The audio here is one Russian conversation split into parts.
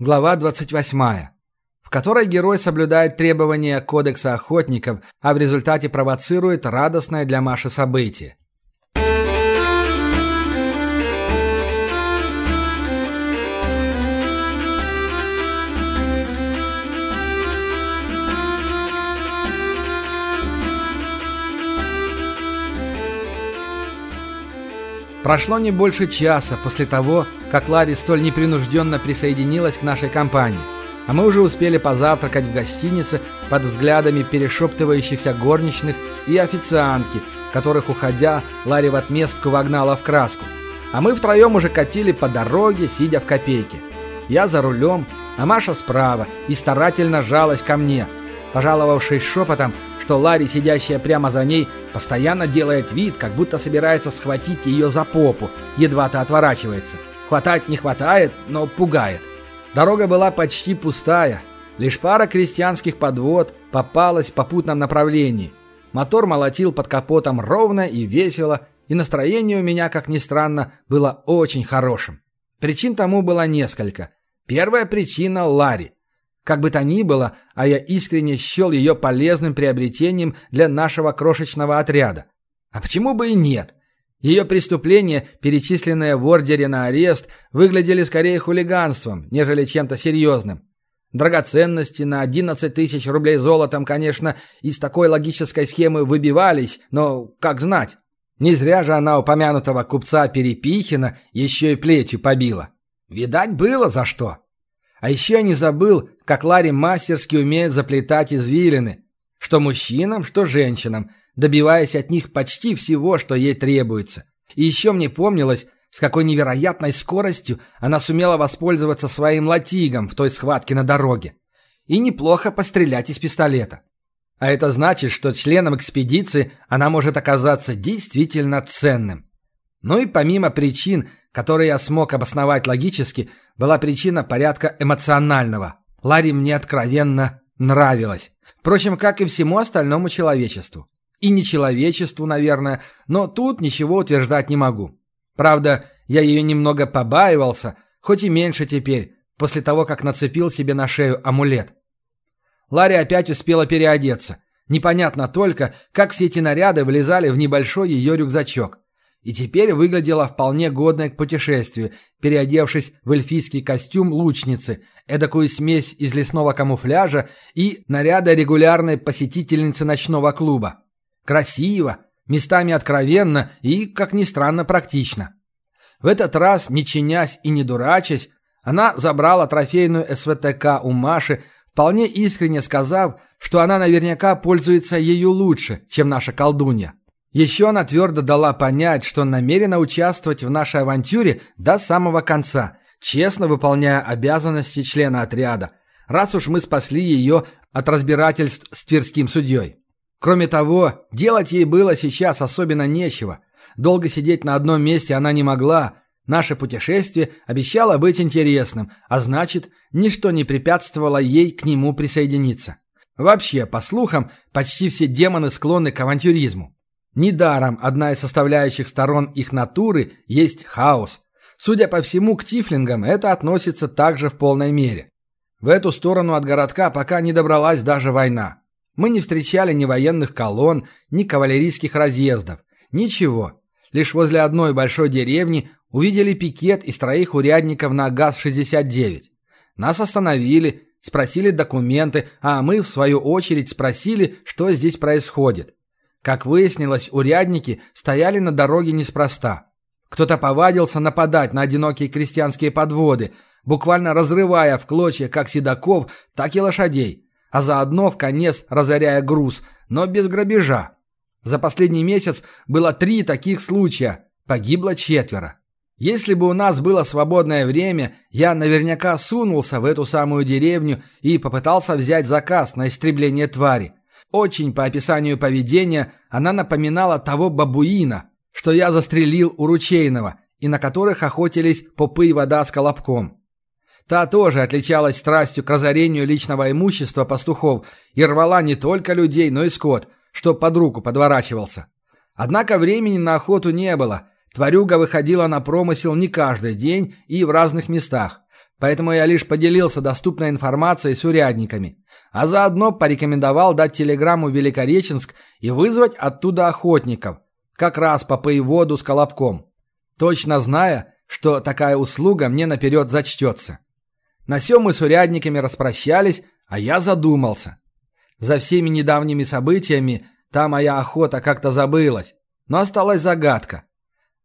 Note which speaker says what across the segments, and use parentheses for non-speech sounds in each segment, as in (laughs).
Speaker 1: Глава 28, в которой герой соблюдает требования Кодекса охотников, а в результате провоцирует радостное для Маши событие. Прошло не больше часа после того, как Ларри столь непринужденно присоединилась к нашей компании, а мы уже успели позавтракать в гостинице под взглядами перешептывающихся горничных и официантки, которых, уходя, Ларри в отместку вогнала в краску. А мы втроем уже катили по дороге, сидя в копейке. Я за рулем, а Маша справа и старательно жалась ко мне, пожаловавшись шепотом, что Ларри, сидящая прямо за ней, постоянно делает вид, как будто собирается схватить ее за попу, едва-то отворачивается. Хватать не хватает, но пугает. Дорога была почти пустая. Лишь пара крестьянских подвод попалась в попутном направлении. Мотор молотил под капотом ровно и весело, и настроение у меня, как ни странно, было очень хорошим. Причин тому было несколько. Первая причина – Ларри. Как бы то ни было, а я искренне счел ее полезным приобретением для нашего крошечного отряда. А почему бы и нет? Ее преступления, перечисленные в ордере на арест, выглядели скорее хулиганством, нежели чем-то серьезным. Драгоценности на 11 тысяч рублей золотом, конечно, из такой логической схемы выбивались, но как знать. Не зря же она упомянутого купца Перепихина еще и плечи побила. Видать, было за что. А еще я не забыл, как Ларри мастерски умеет заплетать извилины. Что мужчинам, что женщинам, добиваясь от них почти всего, что ей требуется. И еще мне помнилось, с какой невероятной скоростью она сумела воспользоваться своим латигом в той схватке на дороге. И неплохо пострелять из пистолета. А это значит, что членом экспедиции она может оказаться действительно ценным. Ну и помимо причин, которые я смог обосновать логически, была причина порядка эмоционального. Ларри мне откровенно нравилась. Впрочем, как и всему остальному человечеству. И не человечеству, наверное, но тут ничего утверждать не могу. Правда, я ее немного побаивался, хоть и меньше теперь, после того, как нацепил себе на шею амулет. Ларри опять успела переодеться. Непонятно только, как все эти наряды влезали в небольшой ее рюкзачок и теперь выглядела вполне годной к путешествию, переодевшись в эльфийский костюм лучницы, эдакую смесь из лесного камуфляжа и наряда регулярной посетительницы ночного клуба. Красиво, местами откровенно и, как ни странно, практично. В этот раз, не чинясь и не дурачась, она забрала трофейную СВТК у Маши, вполне искренне сказав, что она наверняка пользуется ею лучше, чем наша колдунья. Еще она твердо дала понять, что намерена участвовать в нашей авантюре до самого конца, честно выполняя обязанности члена отряда, раз уж мы спасли ее от разбирательств с тверским судьей. Кроме того, делать ей было сейчас особенно нечего. Долго сидеть на одном месте она не могла. Наше путешествие обещало быть интересным, а значит, ничто не препятствовало ей к нему присоединиться. Вообще, по слухам, почти все демоны склонны к авантюризму. Недаром одна из составляющих сторон их натуры есть хаос. Судя по всему, к тифлингам это относится также в полной мере. В эту сторону от городка пока не добралась даже война. Мы не встречали ни военных колонн, ни кавалерийских разъездов. Ничего. Лишь возле одной большой деревни увидели пикет из троих урядников на ГАЗ-69. Нас остановили, спросили документы, а мы, в свою очередь, спросили, что здесь происходит. Как выяснилось, урядники стояли на дороге неспроста. Кто-то повадился нападать на одинокие крестьянские подводы, буквально разрывая в клочья как седаков, так и лошадей, а заодно в конец разоряя груз, но без грабежа. За последний месяц было три таких случая, погибло четверо. Если бы у нас было свободное время, я наверняка сунулся в эту самую деревню и попытался взять заказ на истребление твари. Очень по описанию поведения она напоминала того бабуина, что я застрелил у ручейного, и на которых охотились попы и вода с колобком. Та тоже отличалась страстью к разорению личного имущества пастухов и рвала не только людей, но и скот, что под руку подворачивался. Однако времени на охоту не было. Тварюга выходила на промысел не каждый день и в разных местах. Поэтому я лишь поделился доступной информацией с урядниками, а заодно порекомендовал дать телеграмму Великореченск и вызвать оттуда охотников, как раз по воду с Колобком, точно зная, что такая услуга мне наперед зачтется. На сём мы с урядниками распрощались, а я задумался. За всеми недавними событиями та моя охота как-то забылась, но осталась загадка.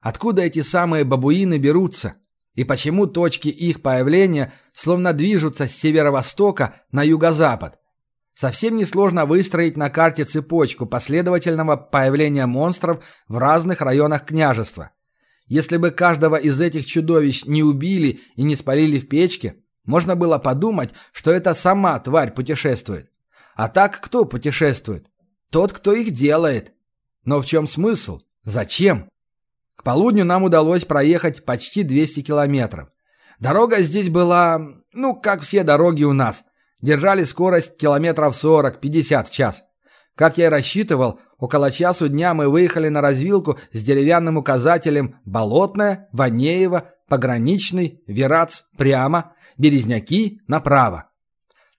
Speaker 1: Откуда эти самые бабуины берутся? И почему точки их появления словно движутся с северо-востока на юго-запад? Совсем несложно выстроить на карте цепочку последовательного появления монстров в разных районах княжества. Если бы каждого из этих чудовищ не убили и не спалили в печке, можно было подумать, что это сама тварь путешествует. А так кто путешествует? Тот, кто их делает. Но в чем смысл? Зачем? Полудню нам удалось проехать почти 200 километров. Дорога здесь была, ну, как все дороги у нас. Держали скорость километров 40-50 в час. Как я и рассчитывал, около часу дня мы выехали на развилку с деревянным указателем «Болотная», «Ванеева», «Пограничный», «Верац» прямо, «Березняки» направо.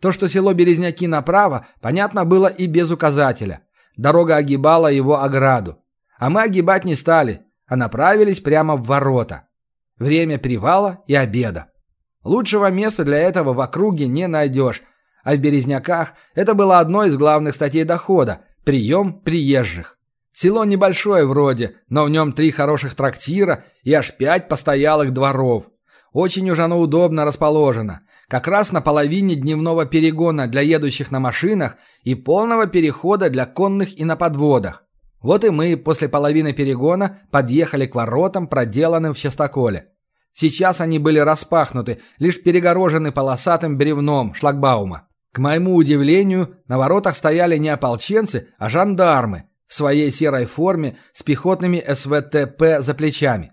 Speaker 1: То, что село Березняки направо, понятно было и без указателя. Дорога огибала его ограду. А мы огибать не стали, а направились прямо в ворота. Время привала и обеда. Лучшего места для этого в округе не найдешь, а в Березняках это было одной из главных статей дохода – прием приезжих. Село небольшое вроде, но в нем три хороших трактира и аж пять постоялых дворов. Очень уж оно удобно расположено. Как раз на половине дневного перегона для едущих на машинах и полного перехода для конных и на подводах. Вот и мы после половины перегона подъехали к воротам, проделанным в частоколе. Сейчас они были распахнуты, лишь перегорожены полосатым бревном шлагбаума. К моему удивлению, на воротах стояли не ополченцы, а жандармы в своей серой форме с пехотными СВТП за плечами.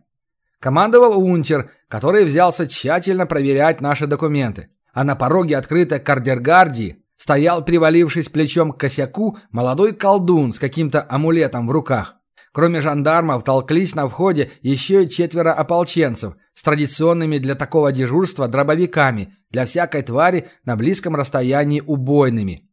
Speaker 1: Командовал унтер, который взялся тщательно проверять наши документы. А на пороге открытой кардергардии стоял, привалившись плечом к косяку, молодой колдун с каким-то амулетом в руках. Кроме жандармов толклись на входе еще и четверо ополченцев с традиционными для такого дежурства дробовиками для всякой твари на близком расстоянии убойными.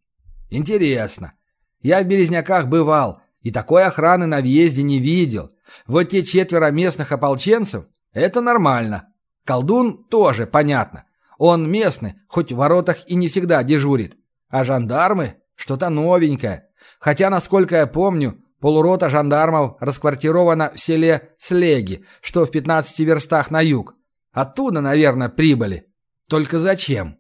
Speaker 1: Интересно. Я в Березняках бывал и такой охраны на въезде не видел. Вот те четверо местных ополченцев – это нормально. Колдун тоже понятно. Он местный, хоть в воротах и не всегда дежурит. А жандармы – что-то новенькое. Хотя, насколько я помню, полурота жандармов расквартирована в селе Слеги, что в 15 верстах на юг. Оттуда, наверное, прибыли. Только зачем?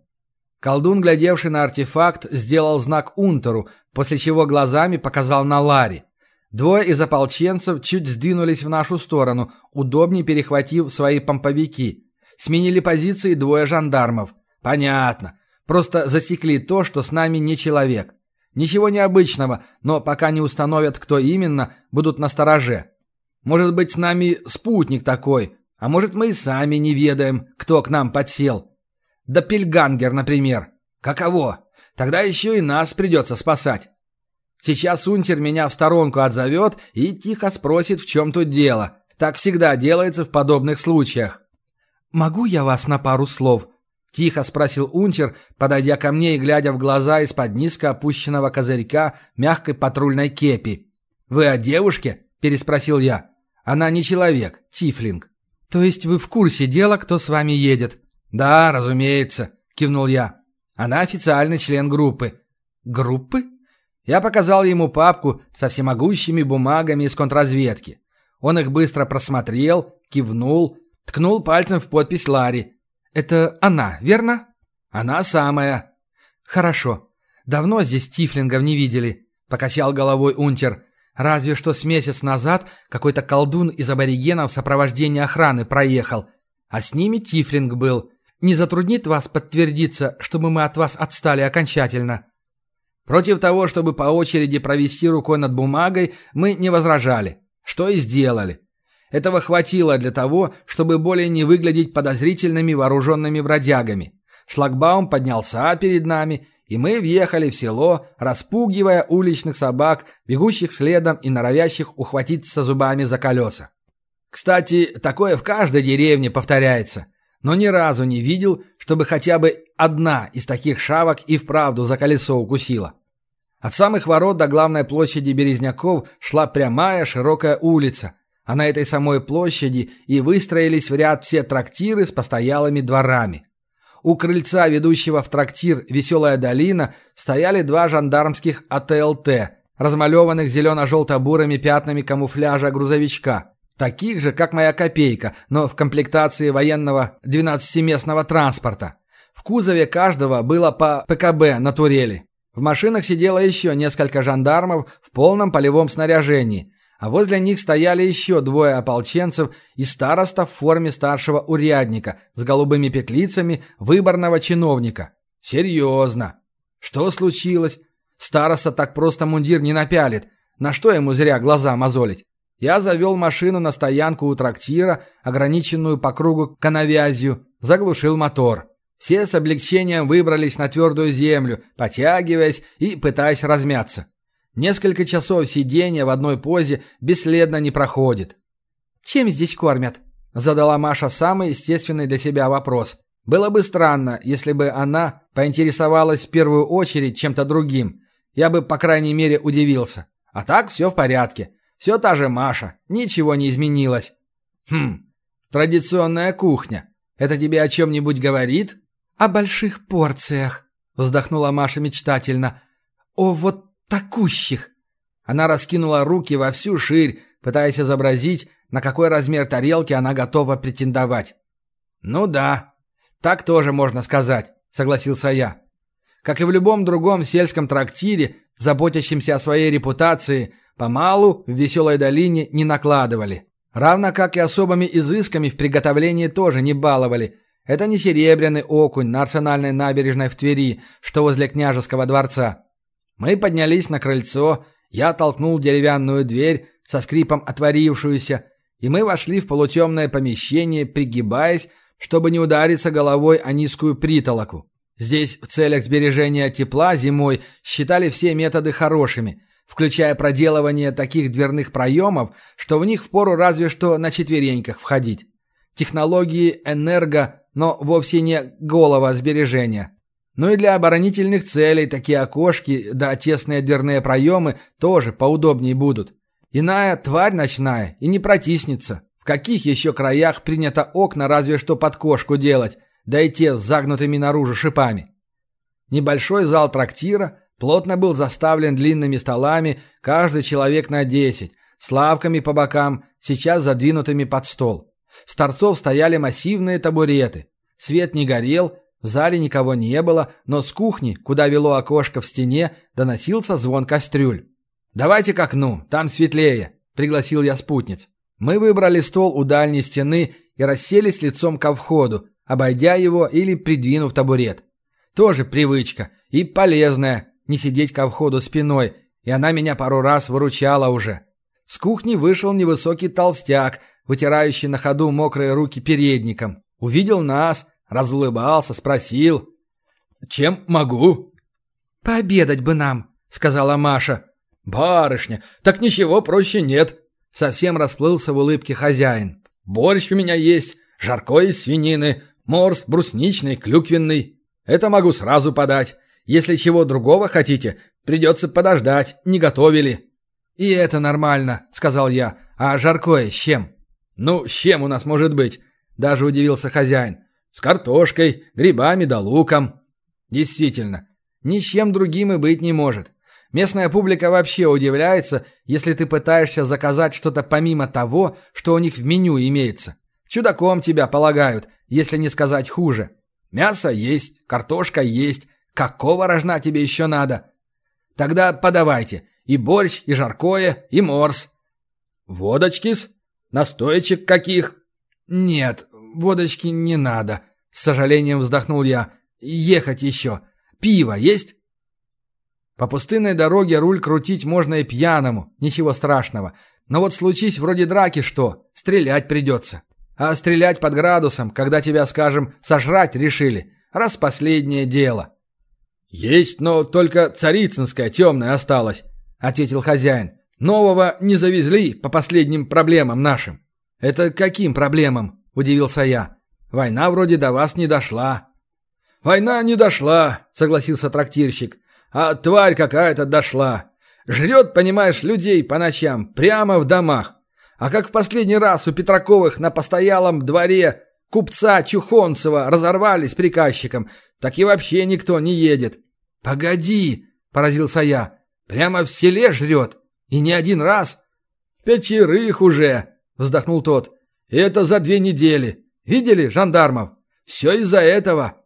Speaker 1: Колдун, глядевший на артефакт, сделал знак Унтеру, после чего глазами показал на Ларе. Двое из ополченцев чуть сдвинулись в нашу сторону, удобнее перехватив свои помповики. Сменили позиции двое жандармов. Понятно. Просто засекли то, что с нами не человек. Ничего необычного, но пока не установят, кто именно, будут на стороже. Может быть, с нами спутник такой, а может, мы и сами не ведаем, кто к нам подсел. Да Пельгангер, например. Каково? Тогда еще и нас придется спасать. Сейчас унтер меня в сторонку отзовет и тихо спросит, в чем тут дело. Так всегда делается в подобных случаях. «Могу я вас на пару слов?» Тихо спросил унтер, подойдя ко мне и глядя в глаза из-под низко опущенного козырька мягкой патрульной кепи. «Вы о девушке?» – переспросил я. «Она не человек, тифлинг». «То есть вы в курсе дела, кто с вами едет?» «Да, разумеется», – кивнул я. «Она официальный член группы». «Группы?» Я показал ему папку со всемогущими бумагами из контрразведки. Он их быстро просмотрел, кивнул, ткнул пальцем в подпись Ларри, «Это она, верно?» «Она самая». «Хорошо. Давно здесь тифлингов не видели», — покачал головой Унтер. «Разве что с месяц назад какой-то колдун из аборигенов в сопровождении охраны проехал. А с ними тифлинг был. Не затруднит вас подтвердиться, чтобы мы от вас отстали окончательно?» Против того, чтобы по очереди провести рукой над бумагой, мы не возражали. Что и сделали. Этого хватило для того, чтобы более не выглядеть подозрительными вооруженными бродягами. Шлагбаум поднялся перед нами, и мы въехали в село, распугивая уличных собак, бегущих следом и норовящих ухватиться зубами за колеса. Кстати, такое в каждой деревне повторяется. но ни разу не видел, чтобы хотя бы одна из таких шавок и вправду за колесо укусила. От самых ворот до главной площади Березняков шла прямая широкая улица, а на этой самой площади и выстроились в ряд все трактиры с постоялыми дворами. У крыльца, ведущего в трактир «Веселая долина», стояли два жандармских АТЛТ, размалеванных зелено-желто-бурыми пятнами камуфляжа грузовичка. Таких же, как моя копейка, но в комплектации военного 12-местного транспорта. В кузове каждого было по ПКБ на турели. В машинах сидело еще несколько жандармов в полном полевом снаряжении, а возле них стояли еще двое ополченцев и староста в форме старшего урядника с голубыми петлицами выборного чиновника. Серьезно. Что случилось? Староста так просто мундир не напялит. На что ему зря глаза мозолить? Я завел машину на стоянку у трактира, ограниченную по кругу канавязью, заглушил мотор. Все с облегчением выбрались на твердую землю, потягиваясь и пытаясь размяться. Несколько часов сидения в одной позе бесследно не проходит. «Чем здесь кормят?» – задала Маша самый естественный для себя вопрос. Было бы странно, если бы она поинтересовалась в первую очередь чем-то другим. Я бы, по крайней мере, удивился. А так все в порядке. Все та же Маша, ничего не изменилось. Хм, традиционная кухня. Это тебе о чем-нибудь говорит? О больших порциях, вздохнула Маша мечтательно. О, вот такущих. Она раскинула руки во всю ширь, пытаясь изобразить, на какой размер тарелки она готова претендовать. «Ну да, так тоже можно сказать», — согласился я. Как и в любом другом сельском трактире, заботящемся о своей репутации, Помалу в веселой долине не накладывали. Равно как и особыми изысками в приготовлении тоже не баловали. Это не серебряный окунь на арсенальной набережной в Твери, что возле княжеского дворца. Мы поднялись на крыльцо, я толкнул деревянную дверь, со скрипом отворившуюся, и мы вошли в полутемное помещение, пригибаясь, чтобы не удариться головой о низкую притолоку. Здесь в целях сбережения тепла зимой считали все методы хорошими – включая проделывание таких дверных проемов, что в них впору разве что на четвереньках входить. Технологии энерго, но вовсе не голого сбережения. Ну и для оборонительных целей такие окошки да тесные дверные проемы тоже поудобнее будут. Иная тварь ночная и не протиснется. В каких еще краях принято окна разве что под кошку делать, да и те с загнутыми наружу шипами. Небольшой зал трактира Плотно был заставлен длинными столами, каждый человек на десять, с лавками по бокам, сейчас задвинутыми под стол. С торцов стояли массивные табуреты. Свет не горел, в зале никого не было, но с кухни, куда вело окошко в стене, доносился звон кастрюль. «Давайте к окну, там светлее», — пригласил я спутниц. Мы выбрали стол у дальней стены и расселись лицом ко входу, обойдя его или придвинув табурет. Тоже привычка и полезная, не сидеть ко входу спиной, и она меня пару раз выручала уже. С кухни вышел невысокий толстяк, вытирающий на ходу мокрые руки передником. Увидел нас, разулыбался, спросил. «Чем могу?» «Пообедать бы нам», — сказала Маша. «Барышня, так ничего проще нет», — совсем расплылся в улыбке хозяин. «Борщ у меня есть, жаркое из свинины, морс брусничный, клюквенный. Это могу сразу подать. Если чего другого хотите, придется подождать, не готовили». «И это нормально», — сказал я. «А жаркое с чем?» «Ну, с чем у нас может быть?» — даже удивился хозяин. «С картошкой, грибами да луком». «Действительно, ни с чем другим и быть не может. Местная публика вообще удивляется, если ты пытаешься заказать что-то помимо того, что у них в меню имеется. Чудаком тебя полагают, если не сказать хуже. Мясо есть, картошка есть, Какого рожна тебе еще надо? Тогда подавайте. И борщ, и жаркое, и морс. Водочки-с? Настоечек каких? Нет, водочки не надо. С сожалением вздохнул я. Ехать еще. Пиво есть? По пустынной дороге руль крутить можно и пьяному, ничего страшного. Но вот случись вроде драки что, стрелять придется. А стрелять под градусом, когда тебя, скажем, сожрать решили, раз последнее дело. «Есть, но только царицынская темная осталась», — ответил хозяин. «Нового не завезли по последним проблемам нашим». «Это каким проблемам?» — удивился я. Война вроде до вас не дошла». «Война не дошла», — согласился трактирщик. «А тварь какая-то дошла. Жрет, понимаешь, людей по ночам, прямо в домах. А как в последний раз у Петраковых на постоялом дворе купца Чухонцева разорвали с приказчиком, так и вообще никто не едет». «Погоди», — поразился я, — «прямо в селе жрет. И не один раз». «Пятерых уже», — вздохнул тот. «И это за две недели. Видели жандармов? Все из-за этого».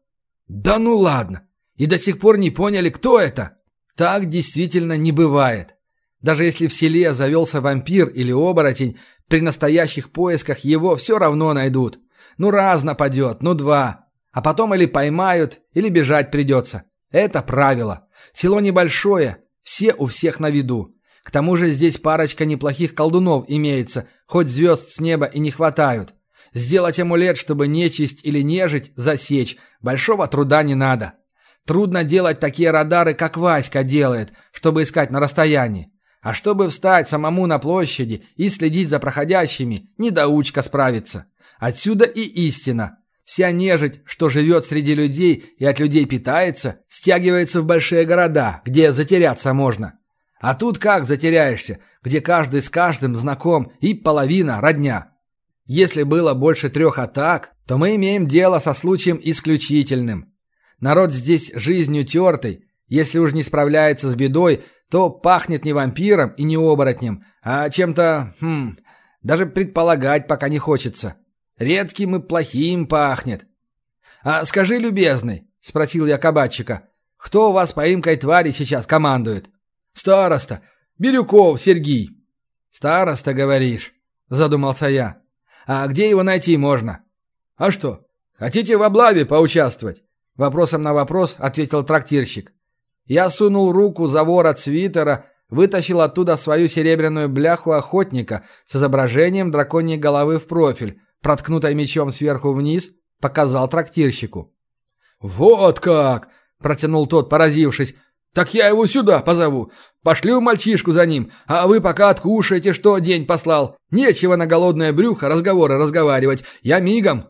Speaker 1: «Да ну ладно! И до сих пор не поняли, кто это?» «Так действительно не бывает. Даже если в селе завелся вампир или оборотень, при настоящих поисках его все равно найдут. Ну раз нападет, ну два. А потом или поймают, или бежать придется. Это правило. Село небольшое, все у всех на виду. К тому же здесь парочка неплохих колдунов имеется, хоть звезд с неба и не хватают. Сделать амулет, чтобы нечисть или нежить засечь, большого труда не надо. Трудно делать такие радары, как Васька делает, чтобы искать на расстоянии. А чтобы встать самому на площади и следить за проходящими, недоучка справится. Отсюда и истина. Вся нежить, что живет среди людей и от людей питается, стягивается в большие города, где затеряться можно. А тут как затеряешься, где каждый с каждым знаком и половина родня. Если было больше трех атак, то мы имеем дело со случаем исключительным. Народ здесь жизнью тертый. Если уж не справляется с бедой, то пахнет не вампиром и не оборотнем, а чем-то, хм, даже предполагать пока не хочется. Редким и плохим пахнет. «А скажи, любезный», — спросил я кабачика, — «кто у вас поимкой твари сейчас командует?» «Староста. Бирюков Сергей». «Староста, говоришь?» — задумался я. А где его найти можно? А что, хотите в облаве поучаствовать? Вопросом на вопрос ответил трактирщик. Я сунул руку за ворот свитера, вытащил оттуда свою серебряную бляху охотника с изображением драконьей головы в профиль, проткнутой мечом сверху вниз, показал трактирщику. «Вот как!» – протянул тот, поразившись. «Так я его сюда позову. Пошлю мальчишку за ним, а вы пока откушайте, что день послал. Нечего на голодное брюхо разговоры разговаривать. Я мигом».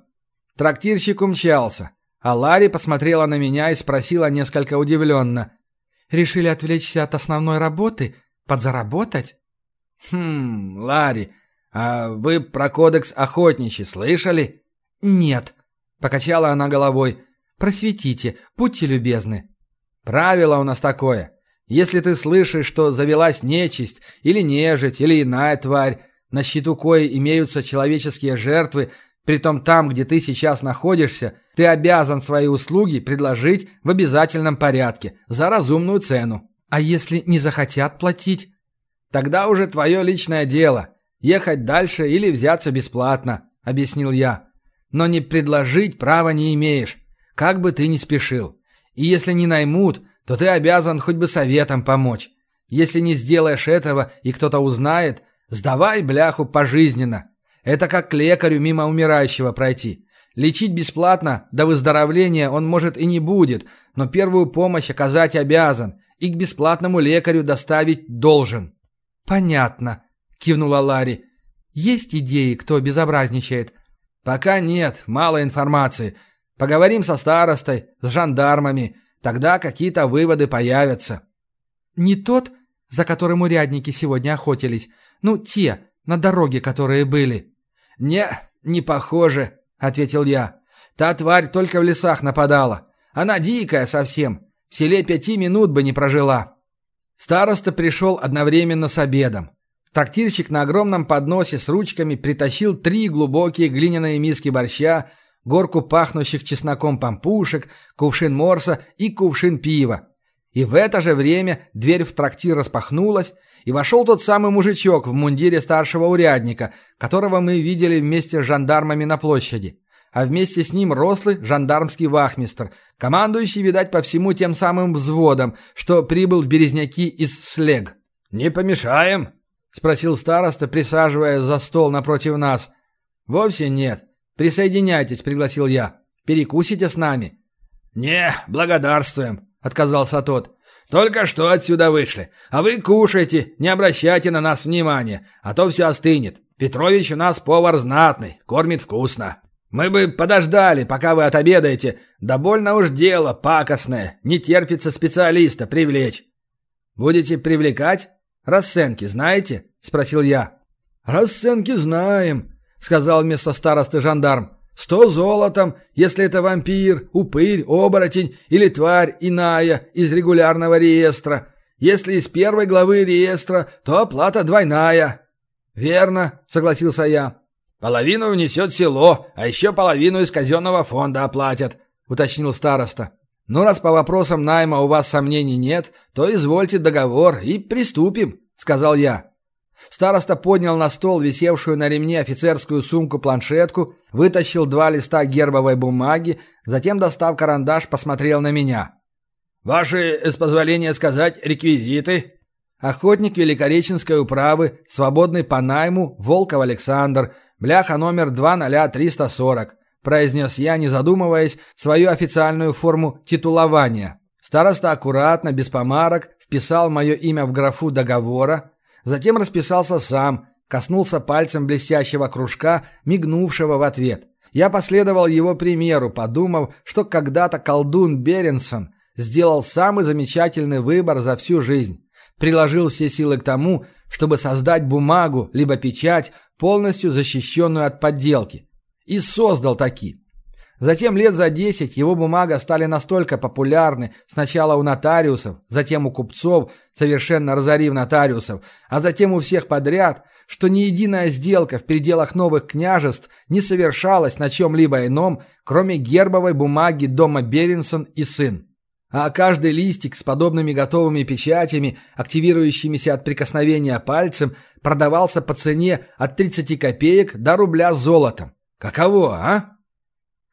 Speaker 1: Трактирщик умчался, а Ларри посмотрела на меня и спросила несколько удивленно. «Решили отвлечься от основной работы? Подзаработать?» «Хм, Ларри, а вы про кодекс охотничий слышали?» «Нет», — покачала она головой. «Просветите, будьте любезны». Правило у нас такое. Если ты слышишь, что завелась нечисть, или нежить, или иная тварь, на счету кои имеются человеческие жертвы, притом там, где ты сейчас находишься, ты обязан свои услуги предложить в обязательном порядке, за разумную цену. А если не захотят платить? Тогда уже твое личное дело. Ехать дальше или взяться бесплатно, объяснил я. Но не предложить права не имеешь, как бы ты ни спешил. И если не наймут, то ты обязан хоть бы советом помочь. Если не сделаешь этого и кто-то узнает, сдавай бляху пожизненно. Это как к лекарю мимо умирающего пройти. Лечить бесплатно, до выздоровления он может и не будет, но первую помощь оказать обязан и к бесплатному лекарю доставить должен. «Понятно», — кивнула Ларри. «Есть идеи, кто безобразничает?» «Пока нет, мало информации. Поговорим со старостой, с жандармами. Тогда какие-то выводы появятся. Не тот, за которым урядники сегодня охотились. Ну, те, на дороге, которые были. Не, не похоже, ответил я. Та тварь только в лесах нападала. Она дикая совсем. В селе пяти минут бы не прожила. Староста пришел одновременно с обедом. Трактирщик на огромном подносе с ручками притащил три глубокие глиняные миски борща, горку пахнущих чесноком пампушек, кувшин морса и кувшин пива. И в это же время дверь в трактир распахнулась, и вошел тот самый мужичок в мундире старшего урядника, которого мы видели вместе с жандармами на площади. А вместе с ним рослый жандармский вахмистр, командующий, видать, по всему тем самым взводом, что прибыл в Березняки из Слег. «Не помешаем?» — спросил староста, присаживаясь за стол напротив нас. «Вовсе нет. «Присоединяйтесь», — пригласил я. «Перекусите с нами». «Не, благодарствуем», — отказался тот. «Только что отсюда вышли. А вы кушайте, не обращайте на нас внимания, а то все остынет. Петрович у нас повар знатный, кормит вкусно». Мы бы подождали, пока вы отобедаете. Да больно уж дело пакостное. Не терпится специалиста привлечь. Будете привлекать? Расценки знаете? Спросил я. Расценки знаем, сказал вместо старосты жандарм. Сто золотом, если это вампир, упырь, оборотень или тварь иная из регулярного реестра. Если из первой главы реестра, то оплата двойная. Верно, согласился я. «Половину внесет село, а еще половину из казенного фонда оплатят», — уточнил староста. «Ну, раз по вопросам найма у вас сомнений нет, то извольте договор и приступим», — сказал я. Староста поднял на стол висевшую на ремне офицерскую сумку-планшетку, вытащил два листа гербовой бумаги, затем, достав карандаш, посмотрел на меня. «Ваши, с позволения сказать, реквизиты?» Охотник Великореченской управы, свободный по найму, Волков Александр, Бляха номер 20340, произнес я, не задумываясь, свою официальную форму титулования. Староста аккуратно, без помарок, вписал мое имя в графу договора, затем расписался сам, коснулся пальцем блестящего кружка, мигнувшего в ответ. Я последовал его примеру, подумав, что когда-то колдун Беренсон сделал самый замечательный выбор за всю жизнь. Приложил все силы к тому, чтобы создать бумагу, либо печать, полностью защищенную от подделки. И создал таки. Затем лет за десять его бумага стали настолько популярны сначала у нотариусов, затем у купцов, совершенно разорив нотариусов, а затем у всех подряд, что ни единая сделка в пределах новых княжеств не совершалась на чем-либо ином, кроме гербовой бумаги дома Беринсон и сын а каждый листик с подобными готовыми печатями, активирующимися от прикосновения пальцем, продавался по цене от 30 копеек до рубля золотом. Каково, а?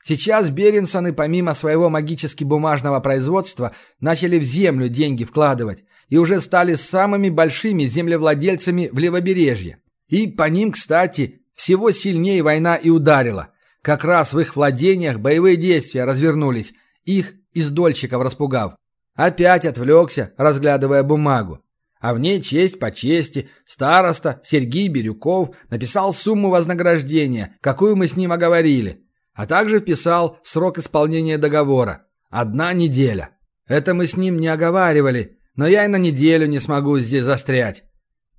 Speaker 1: Сейчас Беринсоны, помимо своего магически бумажного производства, начали в землю деньги вкладывать и уже стали самыми большими землевладельцами в левобережье. И по ним, кстати, всего сильнее война и ударила. Как раз в их владениях боевые действия развернулись. Их из дольщиков распугав. Опять отвлекся, разглядывая бумагу. А в ней честь по чести староста Сергей Бирюков написал сумму вознаграждения, какую мы с ним оговорили, а также вписал срок исполнения договора. Одна неделя. Это мы с ним не оговаривали, но я и на неделю не смогу здесь застрять.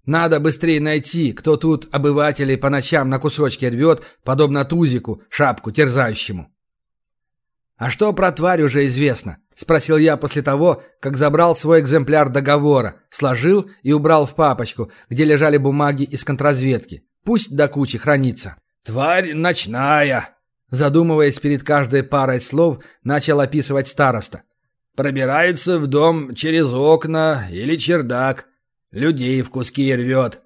Speaker 1: Надо быстрее найти, кто тут обывателей по ночам на кусочки рвет, подобно тузику, шапку терзающему. «А что про тварь уже известно?» – спросил я после того, как забрал свой экземпляр договора, сложил и убрал в папочку, где лежали бумаги из контрразведки. Пусть до кучи хранится. «Тварь ночная!» Задумываясь перед каждой парой слов, начал описывать староста. «Пробирается в дом через окна или чердак. Людей в куски рвет».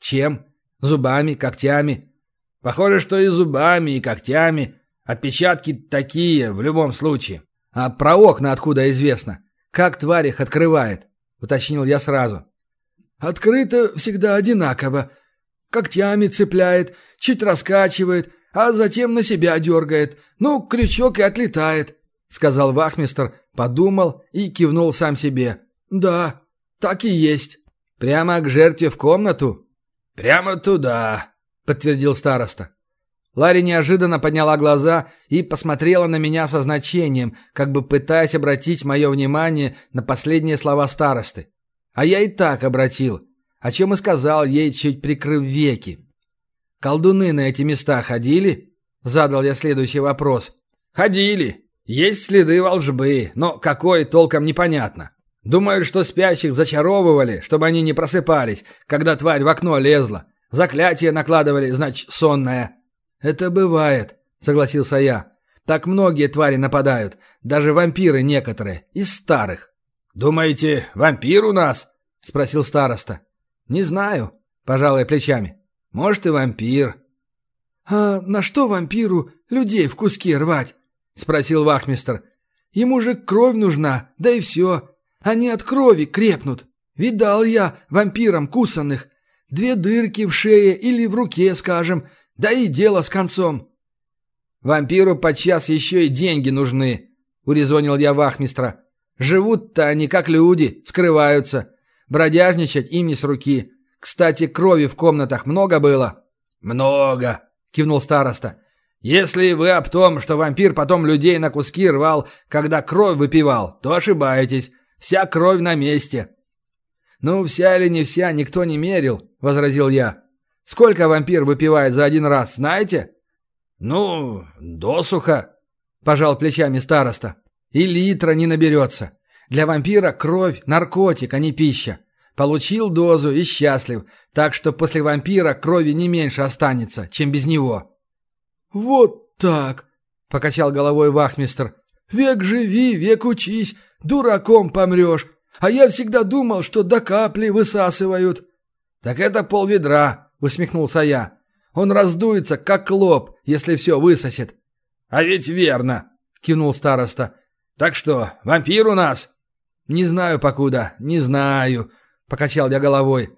Speaker 1: «Чем? Зубами, когтями?» «Похоже, что и зубами, и когтями. Отпечатки такие, в любом случае. А про окна откуда известно? Как тварь их открывает? Уточнил я сразу. Открыто всегда одинаково. Когтями цепляет, чуть раскачивает, а затем на себя дергает. Ну, крючок и отлетает, сказал вахмистр, подумал и кивнул сам себе. Да, так и есть. Прямо к жертве в комнату? Прямо туда, подтвердил староста. Ларри неожиданно подняла глаза и посмотрела на меня со значением, как бы пытаясь обратить мое внимание на последние слова старосты. А я и так обратил, о чем и сказал ей, чуть прикрыв веки. «Колдуны на эти места ходили?» — задал я следующий вопрос. «Ходили. Есть следы волжбы, но какой толком непонятно. Думают, что спящих зачаровывали, чтобы они не просыпались, когда тварь в окно лезла. Заклятие накладывали, значит, сонное». «Это бывает», — согласился я. «Так многие твари нападают, даже вампиры некоторые, из старых». «Думаете, вампир у нас?» — спросил староста. «Не знаю», — пожалуй плечами. «Может, и вампир». «А на что вампиру людей в куски рвать?» — спросил вахмистр. «Ему же кровь нужна, да и все. Они от крови крепнут. Видал я вампирам кусанных. Две дырки в шее или в руке, скажем, да и дело с концом. Вампиру подчас еще и деньги нужны, урезонил я вахмистра. Живут-то они как люди, скрываются. Бродяжничать им не с руки. Кстати, крови в комнатах много было? Много, кивнул староста. Если вы об том, что вампир потом людей на куски рвал, когда кровь выпивал, то ошибаетесь. Вся кровь на месте». «Ну, вся или не вся, никто не мерил», — возразил я. «Сколько вампир выпивает за один раз, знаете?» «Ну, досуха», — пожал плечами староста. «И литра не наберется. Для вампира кровь — наркотик, а не пища. Получил дозу и счастлив, так что после вампира крови не меньше останется, чем без него».
Speaker 2: «Вот так», — покачал головой вахмистр. «Век живи, век учись, дураком помрешь. А я всегда думал, что до капли высасывают».
Speaker 1: «Так это полведра», — усмехнулся я. «Он раздуется, как лоб, если все высосет». «А ведь верно», — кивнул староста. «Так что, вампир у нас?» «Не знаю покуда, не знаю», — покачал я головой.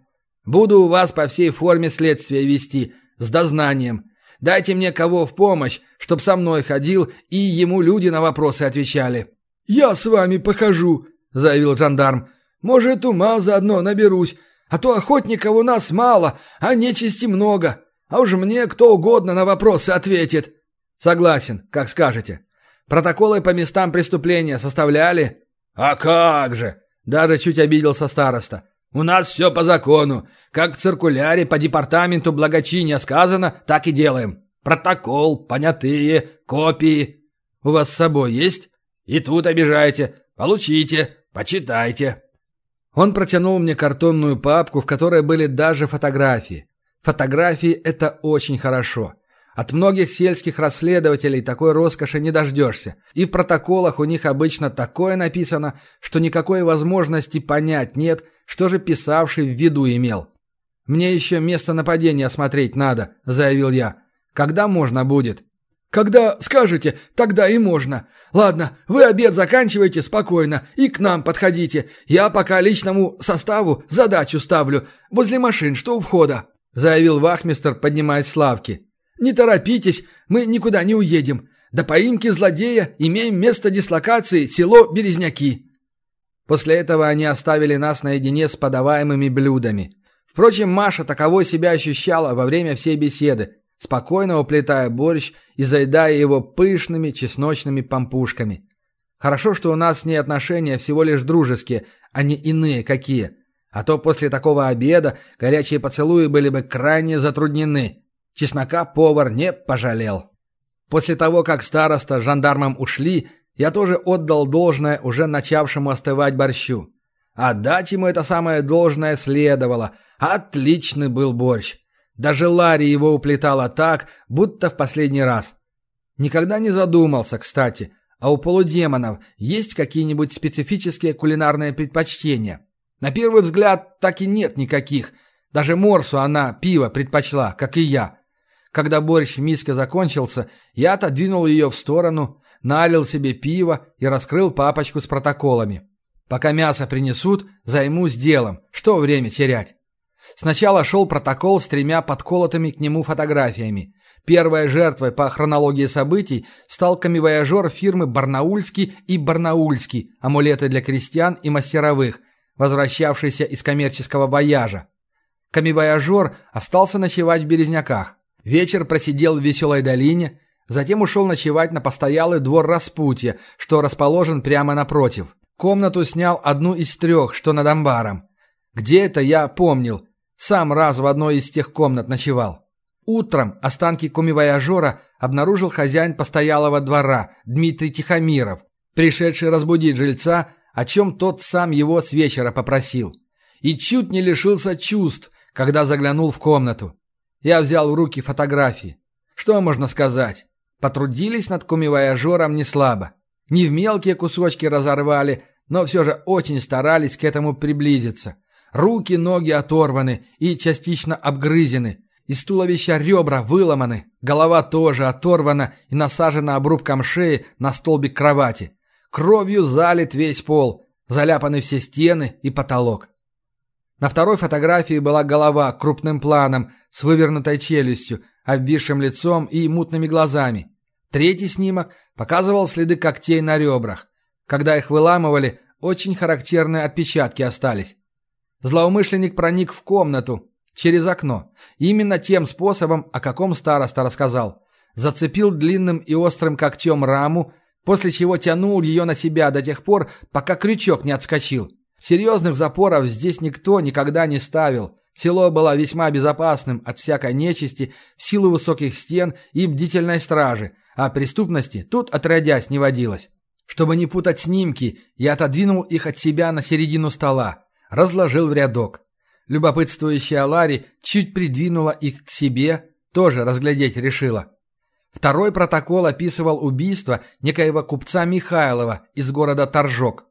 Speaker 1: «Буду у вас по всей форме следствия вести, с дознанием. Дайте мне кого в помощь, чтоб со мной ходил и ему люди на вопросы отвечали».
Speaker 2: «Я с вами похожу», — заявил жандарм. «Может, ума заодно наберусь, а то охотников у нас мало, а нечисти много. А уж мне кто угодно на вопросы ответит».
Speaker 1: «Согласен, как скажете. Протоколы по местам преступления составляли?» «А как же!» – даже чуть обиделся староста. «У нас все по закону. Как в циркуляре по департаменту благочиния сказано, так и делаем. Протокол, понятые, копии. У вас с собой есть? И тут обижаете. Получите, почитайте». Он протянул мне картонную папку, в которой были даже фотографии. Фотографии – это очень хорошо. От многих сельских расследователей такой роскоши не дождешься. И в протоколах у них обычно такое написано, что никакой возможности понять нет, что же писавший в виду имел. «Мне еще место нападения осмотреть надо», — заявил я. «Когда можно будет?»
Speaker 2: «Когда скажете, тогда и можно. Ладно, вы обед заканчивайте спокойно и к нам подходите. Я пока личному составу задачу ставлю возле машин, что у входа», — заявил вахмистр, поднимаясь с лавки. «Не торопитесь, мы никуда не уедем. До поимки злодея имеем место дислокации село Березняки».
Speaker 1: После этого они оставили нас наедине с подаваемыми блюдами. Впрочем, Маша таковой себя ощущала во время всей беседы, спокойно уплетая борщ и заедая его пышными чесночными пампушками. Хорошо, что у нас с ней отношения всего лишь дружеские, а не иные какие. А то после такого обеда горячие поцелуи были бы крайне затруднены. Чеснока повар не пожалел. После того, как староста с жандармом ушли, я тоже отдал должное уже начавшему остывать борщу. Отдать ему это самое должное следовало. Отличный был борщ. Даже Ларри его уплетала так, будто в последний раз. Никогда не задумался, кстати, а у полудемонов есть какие-нибудь специфические кулинарные предпочтения? На первый взгляд так и нет никаких. Даже Морсу она пиво предпочла, как и я. Когда борщ в миске закончился, я отодвинул ее в сторону, налил себе пиво и раскрыл папочку с протоколами. Пока мясо принесут, займусь делом. Что время терять? Сначала шел протокол с тремя подколотыми к нему фотографиями. Первой жертвой по хронологии событий стал камевояжер фирмы «Барнаульский» и «Барнаульский» амулеты для крестьян и мастеровых, возвращавшийся из коммерческого вояжа. Камевояжер остался ночевать в Березняках. Вечер просидел в Веселой долине, затем ушел ночевать на постоялый двор Распутья, что расположен прямо напротив. Комнату снял одну из трех, что над амбаром. Где это, я помнил. Сам раз в одной из тех комнат ночевал. Утром останки комивояжера обнаружил хозяин постоялого двора Дмитрий Тихомиров, пришедший разбудить жильца, о чем тот сам его с вечера попросил. И чуть не лишился чувств, когда заглянул в комнату. Я взял в руки фотографии. Что можно сказать? Потрудились над кумивояжером не слабо. Не в мелкие кусочки разорвали, но все же очень старались к этому приблизиться. Руки, ноги оторваны и частично обгрызены. Из туловища ребра выломаны, голова тоже оторвана и насажена обрубком шеи на столбик кровати. Кровью залит весь пол, заляпаны все стены и потолок. На второй фотографии была голова крупным планом с вывернутой челюстью, обвисшим лицом и мутными глазами. Третий снимок показывал следы когтей на ребрах. Когда их выламывали, очень характерные отпечатки остались. Злоумышленник проник в комнату через окно. Именно тем способом, о каком староста рассказал. зацепил длинным и острым когтем раму, после чего тянул ее на себя до тех пор, пока крючок не отскочил. Серьезных запоров здесь никто никогда не ставил. Село было весьма безопасным от всякой нечисти в силу высоких стен и бдительной стражи, а преступности тут отродясь не водилось. Чтобы не путать снимки, я отодвинул их от себя на середину стола, разложил в рядок. Любопытствующая Ларри чуть придвинула их к себе, тоже разглядеть решила. Второй протокол описывал убийство некоего купца Михайлова из города Торжок.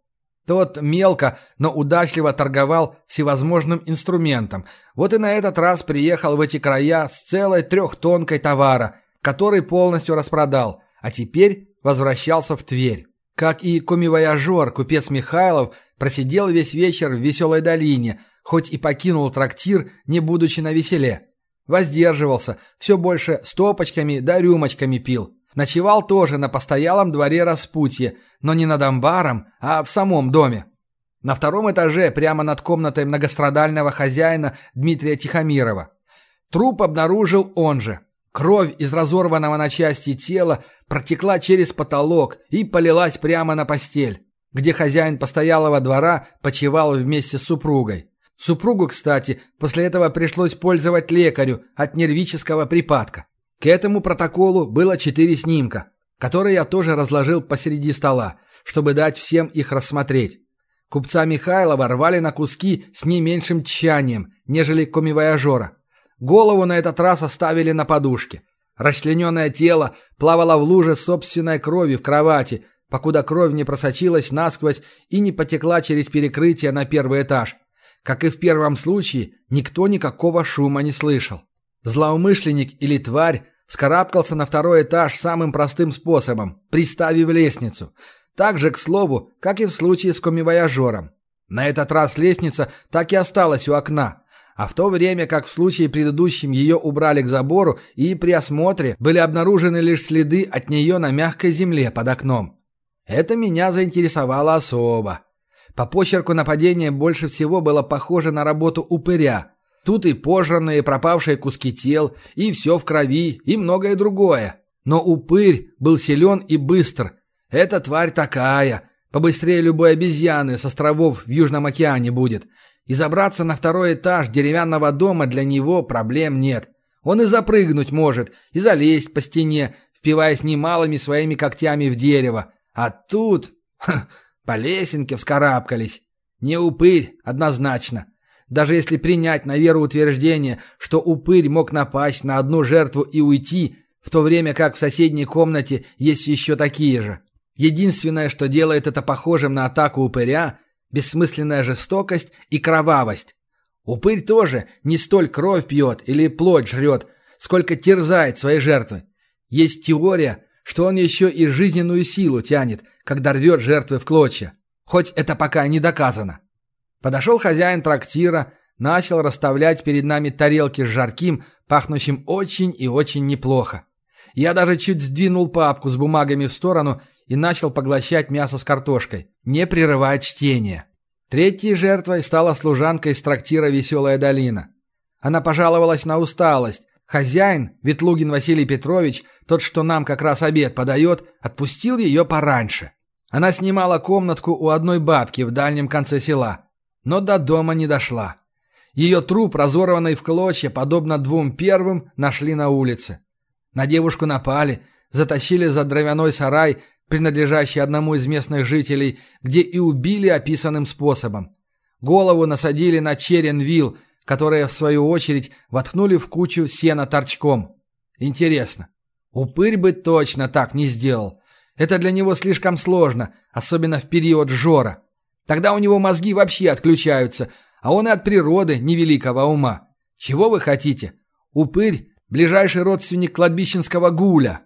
Speaker 1: Тот мелко, но удачливо торговал всевозможным инструментом. Вот и на этот раз приехал в эти края с целой трехтонкой товара, который полностью распродал, а теперь возвращался в Тверь. Как и комивояжер, купец Михайлов просидел весь вечер в веселой долине, хоть и покинул трактир, не будучи на веселе. Воздерживался, все больше стопочками да рюмочками пил. Ночевал тоже на постоялом дворе распутье, но не над амбаром, а в самом доме. На втором этаже, прямо над комнатой многострадального хозяина Дмитрия Тихомирова. Труп обнаружил он же. Кровь из разорванного на части тела протекла через потолок и полилась прямо на постель, где хозяин постоялого двора почивал вместе с супругой. Супругу, кстати, после этого пришлось пользовать лекарю от нервического припадка. К этому протоколу было четыре снимка, которые я тоже разложил посреди стола, чтобы дать всем их рассмотреть. Купца Михайлова рвали на куски с не меньшим тщанием, нежели комивояжера. Голову на этот раз оставили на подушке. Расчлененное тело плавало в луже собственной крови в кровати, покуда кровь не просочилась насквозь и не потекла через перекрытие на первый этаж. Как и в первом случае, никто никакого шума не слышал. Злоумышленник или тварь Скарабкался на второй этаж самым простым способом, приставив лестницу. Так же, к слову, как и в случае с комивояжером. На этот раз лестница так и осталась у окна, а в то время как в случае предыдущем ее убрали к забору и при осмотре были обнаружены лишь следы от нее на мягкой земле под окном. Это меня заинтересовало особо. По почерку нападения больше всего было похоже на работу упыря, Тут и пожранные, пропавшие куски тел, и все в крови, и многое другое. Но упырь был силен и быстр. Эта тварь такая, побыстрее любой обезьяны с островов в Южном океане будет. И забраться на второй этаж деревянного дома для него проблем нет. Он и запрыгнуть может, и залезть по стене, впиваясь немалыми своими когтями в дерево. А тут... (laughs) Ха, по лесенке вскарабкались. Не упырь, однозначно. Даже если принять на веру утверждение, что упырь мог напасть на одну жертву и уйти, в то время как в соседней комнате есть еще такие же. Единственное, что делает это похожим на атаку упыря – бессмысленная жестокость и кровавость. Упырь тоже не столь кровь пьет или плоть жрет, сколько терзает свои жертвы. Есть теория, что он еще и жизненную силу тянет, когда рвет жертвы в клочья. Хоть это пока не доказано. Подошел хозяин трактира, начал расставлять перед нами тарелки с жарким, пахнущим очень и очень неплохо. Я даже чуть сдвинул папку с бумагами в сторону и начал поглощать мясо с картошкой, не прерывая чтение. Третьей жертвой стала служанка из трактира «Веселая долина». Она пожаловалась на усталость. Хозяин, Ветлугин Василий Петрович, тот, что нам как раз обед подает, отпустил ее пораньше. Она снимала комнатку у одной бабки в дальнем конце села но до дома не дошла. Ее труп, разорванный в клочья, подобно двум первым, нашли на улице. На девушку напали, затащили за дровяной сарай, принадлежащий одному из местных жителей, где и убили описанным способом. Голову насадили на черен вил, которые, в свою очередь, воткнули в кучу сена торчком. Интересно, упырь бы точно так не сделал. Это для него слишком сложно, особенно в период жора. Тогда у него мозги вообще отключаются, а он и от природы невеликого ума. Чего вы хотите? Упырь – ближайший родственник кладбищенского гуля.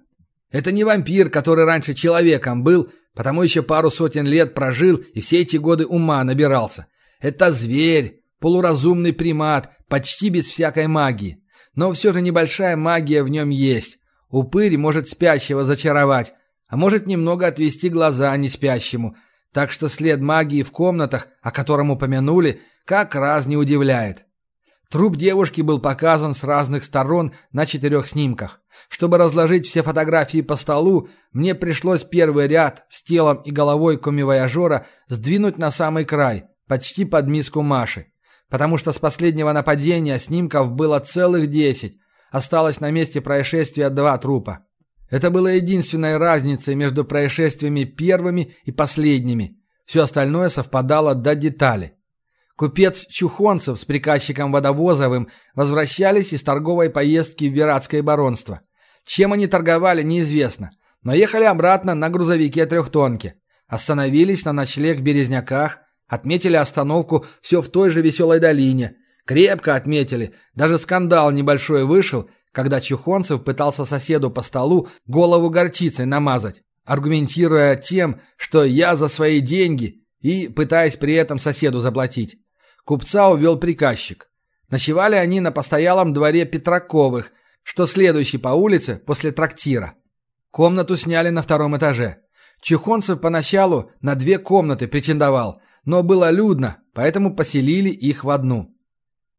Speaker 1: Это не вампир, который раньше человеком был, потому еще пару сотен лет прожил и все эти годы ума набирался. Это зверь, полуразумный примат, почти без всякой магии. Но все же небольшая магия в нем есть. Упырь может спящего зачаровать, а может немного отвести глаза не спящему – так что след магии в комнатах, о котором упомянули, как раз не удивляет. Труп девушки был показан с разных сторон на четырех снимках. Чтобы разложить все фотографии по столу, мне пришлось первый ряд с телом и головой коми-вояжера сдвинуть на самый край, почти под миску Маши. Потому что с последнего нападения снимков было целых десять. Осталось на месте происшествия два трупа. Это было единственной разницей между происшествиями первыми и последними. Все остальное совпадало до детали. Купец Чухонцев с приказчиком Водовозовым возвращались из торговой поездки в Виратское баронство. Чем они торговали, неизвестно, но ехали обратно на грузовике трехтонке. Остановились на ночлег в Березняках, отметили остановку все в той же веселой долине. Крепко отметили, даже скандал небольшой вышел, когда Чухонцев пытался соседу по столу голову горчицей намазать, аргументируя тем, что я за свои деньги и пытаясь при этом соседу заплатить. Купца увел приказчик. Ночевали они на постоялом дворе Петраковых, что следующий по улице после трактира. Комнату сняли на втором этаже. Чухонцев поначалу на две комнаты претендовал, но было людно, поэтому поселили их в одну.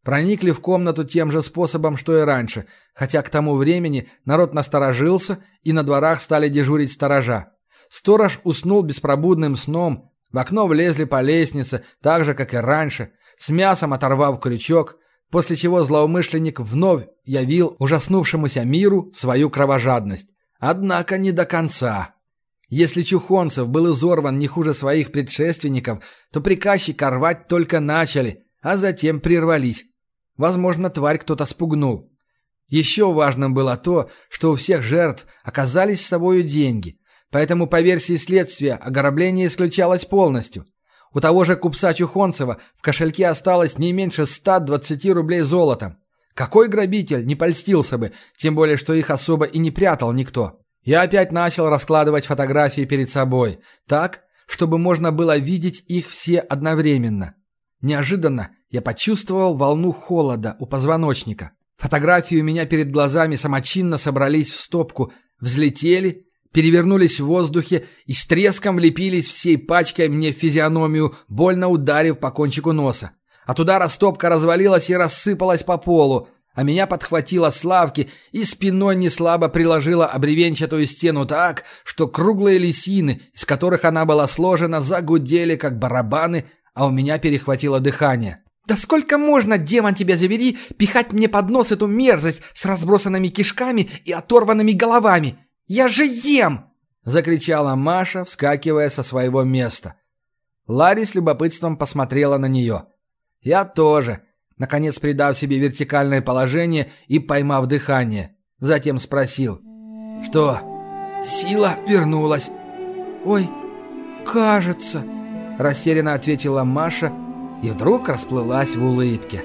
Speaker 1: Проникли в комнату тем же способом, что и раньше, хотя к тому времени народ насторожился и на дворах стали дежурить сторожа. Сторож уснул беспробудным сном, в окно влезли по лестнице, так же, как и раньше, с мясом оторвав крючок, после чего злоумышленник вновь явил ужаснувшемуся миру свою кровожадность. Однако не до конца. Если Чухонцев был изорван не хуже своих предшественников, то приказчика рвать только начали, а затем прервались. Возможно, тварь кто-то спугнул. Еще важным было то, что у всех жертв оказались с собою деньги, поэтому по версии следствия ограбление исключалось полностью. У того же купца Чухонцева в кошельке осталось не меньше 120 рублей золотом. Какой грабитель не польстился бы, тем более, что их особо и не прятал никто. Я опять начал раскладывать фотографии перед собой, так, чтобы можно было видеть их все одновременно. Неожиданно я почувствовал волну холода у позвоночника. Фотографии у меня перед глазами самочинно собрались в стопку, взлетели перевернулись в воздухе и с треском влепились всей пачкой мне в физиономию, больно ударив по кончику носа. От удара стопка развалилась и рассыпалась по полу, а меня подхватила Славки и спиной неслабо приложила обревенчатую стену так, что круглые лисины, из которых она была сложена, загудели, как барабаны, а у меня перехватило дыхание. «Да сколько можно, демон тебя забери, пихать мне под нос эту мерзость с разбросанными кишками и оторванными головами? «Я же ем!» — закричала Маша, вскакивая со своего места. Ларри с любопытством посмотрела на нее. Я тоже, наконец придав себе вертикальное положение и поймав дыхание. Затем спросил. «Что, сила вернулась?» «Ой, кажется», — растерянно ответила Маша и вдруг расплылась в улыбке.